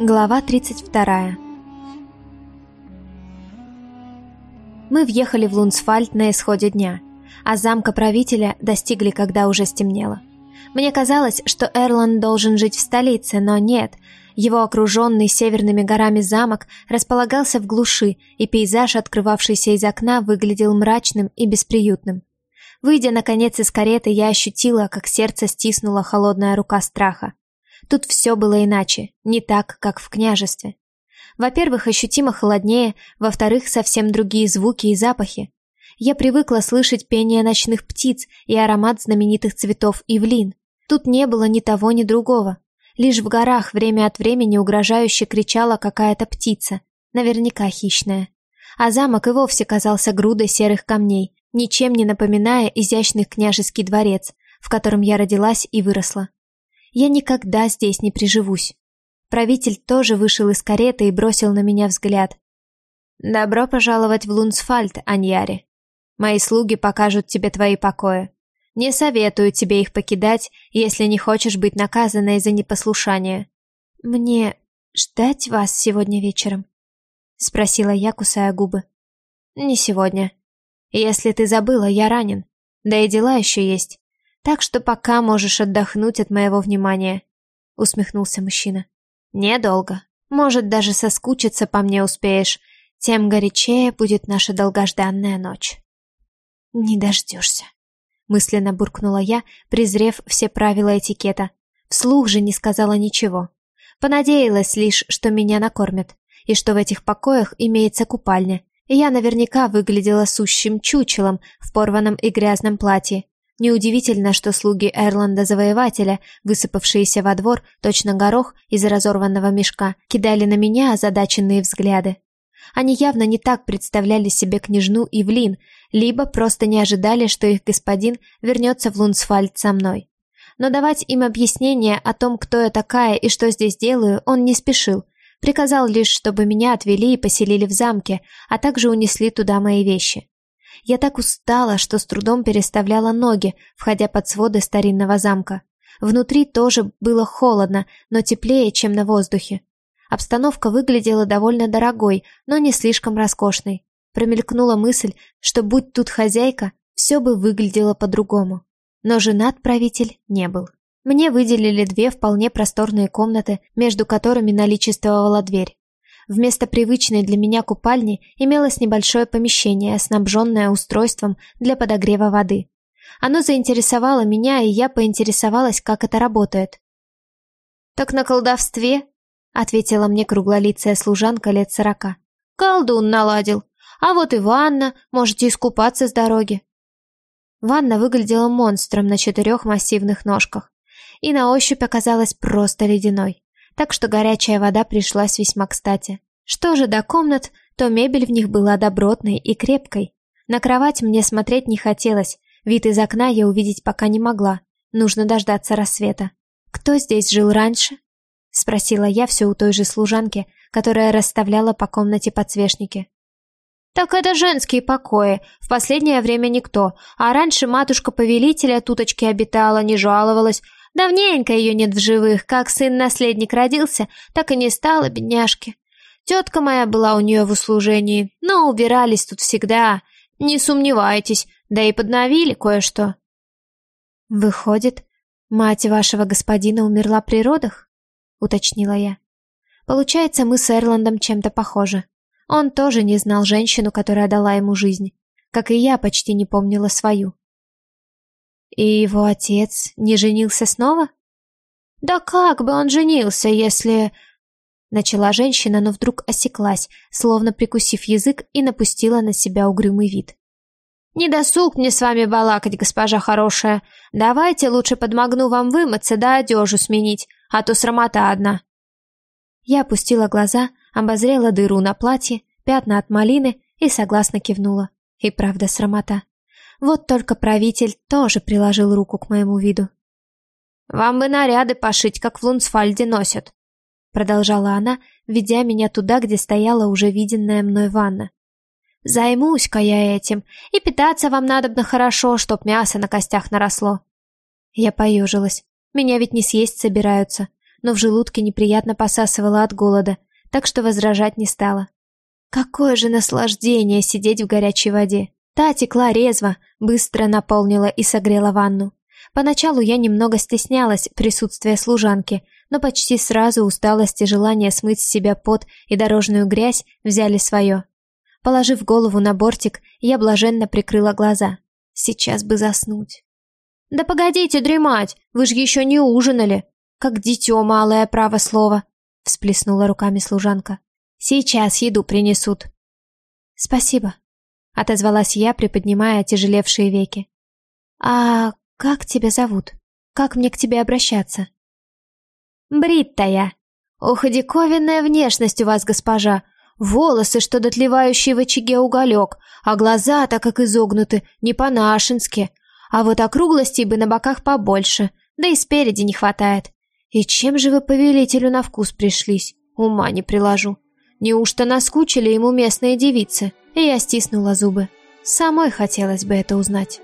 Глава 32 Мы въехали в Лунсфальд на исходе дня, а замка правителя достигли, когда уже стемнело. Мне казалось, что Эрланд должен жить в столице, но нет. Его окруженный северными горами замок располагался в глуши, и пейзаж, открывавшийся из окна, выглядел мрачным и бесприютным. Выйдя, наконец, из кареты, я ощутила, как сердце стиснула холодная рука страха. Тут все было иначе, не так, как в княжестве. Во-первых, ощутимо холоднее, во-вторых, совсем другие звуки и запахи. Я привыкла слышать пение ночных птиц и аромат знаменитых цветов ивлин. Тут не было ни того, ни другого. Лишь в горах время от времени угрожающе кричала какая-то птица, наверняка хищная. А замок и вовсе казался грудой серых камней, ничем не напоминая изящный княжеский дворец, в котором я родилась и выросла. Я никогда здесь не приживусь. Правитель тоже вышел из кареты и бросил на меня взгляд. «Добро пожаловать в Лунсфальд, Аньяри. Мои слуги покажут тебе твои покои. Не советую тебе их покидать, если не хочешь быть наказанной за непослушание». «Мне ждать вас сегодня вечером?» — спросила я, кусая губы. «Не сегодня. Если ты забыла, я ранен. Да и дела еще есть. Так что пока можешь отдохнуть от моего внимания, усмехнулся мужчина. Недолго. Может, даже соскучиться по мне успеешь, тем горячее будет наша долгожданная ночь. Не дождешься. Мысленно буркнула я, презрев все правила этикета. Вслух же не сказала ничего. Понадеялась лишь, что меня накормят, и что в этих покоях имеется купальня, я наверняка выглядела сущим чучелом в порванном и грязном платье, Неудивительно, что слуги Эрланда-завоевателя, высыпавшиеся во двор, точно горох из разорванного мешка, кидали на меня озадаченные взгляды. Они явно не так представляли себе княжну Ивлин, либо просто не ожидали, что их господин вернется в Лунсфальд со мной. Но давать им объяснение о том, кто я такая и что здесь делаю, он не спешил. Приказал лишь, чтобы меня отвели и поселили в замке, а также унесли туда мои вещи. Я так устала, что с трудом переставляла ноги, входя под своды старинного замка. Внутри тоже было холодно, но теплее, чем на воздухе. Обстановка выглядела довольно дорогой, но не слишком роскошной. Промелькнула мысль, что будь тут хозяйка, все бы выглядело по-другому. Но женат правитель не был. Мне выделили две вполне просторные комнаты, между которыми наличествовала дверь. Вместо привычной для меня купальни имелось небольшое помещение, снабженное устройством для подогрева воды. Оно заинтересовало меня, и я поинтересовалась, как это работает. «Так на колдовстве?» — ответила мне круглолицая служанка лет сорока. «Колдун наладил. А вот и ванна, можете искупаться с дороги». Ванна выглядела монстром на четырех массивных ножках и на ощупь оказалась просто ледяной так что горячая вода пришлась весьма кстати. Что же до комнат, то мебель в них была добротной и крепкой. На кровать мне смотреть не хотелось, вид из окна я увидеть пока не могла. Нужно дождаться рассвета. «Кто здесь жил раньше?» — спросила я все у той же служанки, которая расставляла по комнате подсвечники. «Так это женские покои. В последнее время никто. А раньше матушка-повелителя туточки обитала, не жаловалась. Давненько ее нет в живых, как сын-наследник родился, так и не стало бедняжки. Тетка моя была у нее в услужении, но убирались тут всегда, не сомневайтесь, да и подновили кое-что. Выходит, мать вашего господина умерла при родах? Уточнила я. Получается, мы с Эрландом чем-то похожи. Он тоже не знал женщину, которая дала ему жизнь, как и я почти не помнила свою. И его отец не женился снова? Да как бы он женился, если... Начала женщина, но вдруг осеклась, словно прикусив язык и напустила на себя угрюмый вид. «Не досуг мне с вами балакать, госпожа хорошая. Давайте лучше подмогну вам вымыться да одежу сменить, а то срамота одна». Я опустила глаза, обозрела дыру на платье, пятна от малины и согласно кивнула. И правда срамота. Вот только правитель тоже приложил руку к моему виду. «Вам бы наряды пошить, как в Лунсфальде носят», продолжала она, ведя меня туда, где стояла уже виденная мной ванна. «Займусь-ка я этим, и питаться вам надобно хорошо, чтоб мясо на костях наросло». Я поежилась. Меня ведь не съесть собираются. но в желудке неприятно посасывало от голода, так что возражать не стала. Какое же наслаждение сидеть в горячей воде. Та текла резво, быстро наполнила и согрела ванну. Поначалу я немного стеснялась присутствия служанки, но почти сразу усталость и желание смыть с себя пот и дорожную грязь взяли свое. Положив голову на бортик, я блаженно прикрыла глаза. Сейчас бы заснуть. «Да погодите дремать, вы же еще не ужинали!» «Как дитё малое право слово!» — всплеснула руками служанка. «Сейчас еду принесут». «Спасибо», — отозвалась я, приподнимая отяжелевшие веки. «А как тебя зовут? Как мне к тебе обращаться?» «Бритта я. Ох, и диковинная внешность у вас, госпожа. Волосы, что дотлевающие в очаге уголек, а глаза так как изогнуты, не по-нашенски. А вот округлостей бы на боках побольше, да и спереди не хватает. И чем же вы повелителю на вкус пришлись? Ума не приложу. Неужто наскучили ему местные девицы? И я стиснула зубы. Самой хотелось бы это узнать.